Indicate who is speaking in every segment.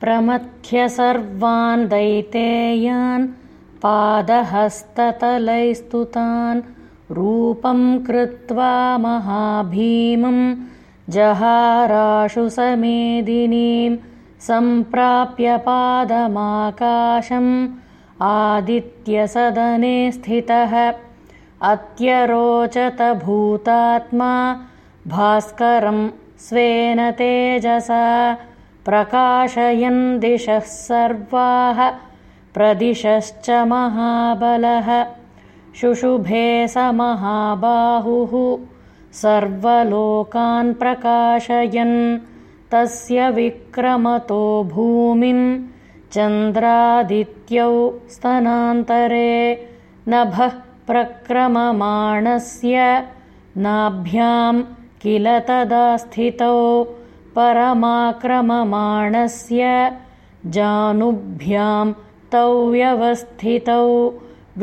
Speaker 1: प्रमथ्य सर्वान् दैतेयान् पादहस्ततलैस्तुतान् रूपं कृत्वा महाभीमं जहाराशु समेदिनीं सम्प्राप्य पादमाकाशम् आदित्यसदने स्थितः। अत्यरोचतभूतात्मा भास्करं स्वेन तेजसा प्रकाशयन् दिशः सर्वाः प्रदिशश्च महाबलः। शुशुभे स महाबाहुः। सर्वलोकान् प्रकाशयन्। तस्य विक्रमतो भूमिन्। चन्द्रादित्यौ स्तनान्तरे नभः प्रक्रममाणस्य। नाभ्यां किल तदा स्थितौ परमाक्रममाणस्य जानुभ्यां तौ व्यवस्थितौ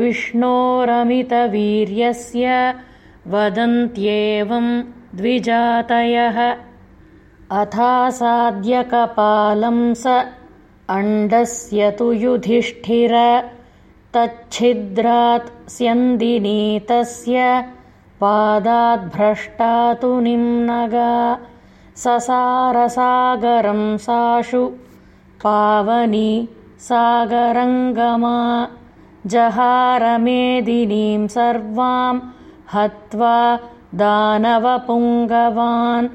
Speaker 1: विष्णोरमितवीर्यस्य वदन्त्येवं द्विजातयः। अथासाद्यकपालं स अण्डस्य तु युधिष्ठिर तच्छिद्रात् स्यन्दिनीतस्य पादाद्भ्रष्टा तु निम्नगा ससारसागरं साशु। पावनी सागरङ्गमा। जहारमेदिनीं सर्वां हत्वा दानवपुङ्गवान्।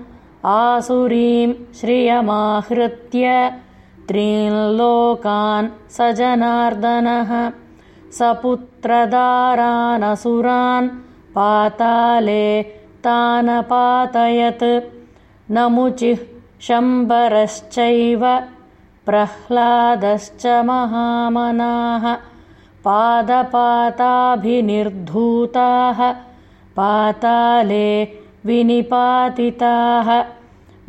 Speaker 1: आसुरीं श्रियमाहृत्य त्रीन्लोकान् स जनार्दनः सपुत्रदारानसुरान् पाताले तानपातयत् नमुचिः शम्बरश्चैव प्रह्लादश्च महामनाः पादपाताभिनिर्धूताः पाताले विनिपातिताः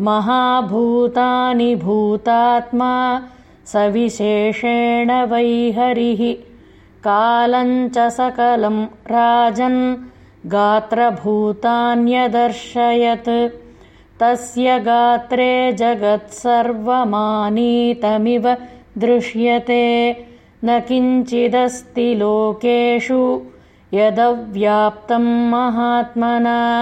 Speaker 1: महाभूतानि भूतात्मा सविशेषेण वैहरिः कालञ्च सकलं राजन् गात्रभूतान्यदर्शयत् तस्य गात्रे जगत्सर्वमानीतमिव दृश्यते। न किञ्चिदस्ति लोकेषु यदव्याप्तं महात्मना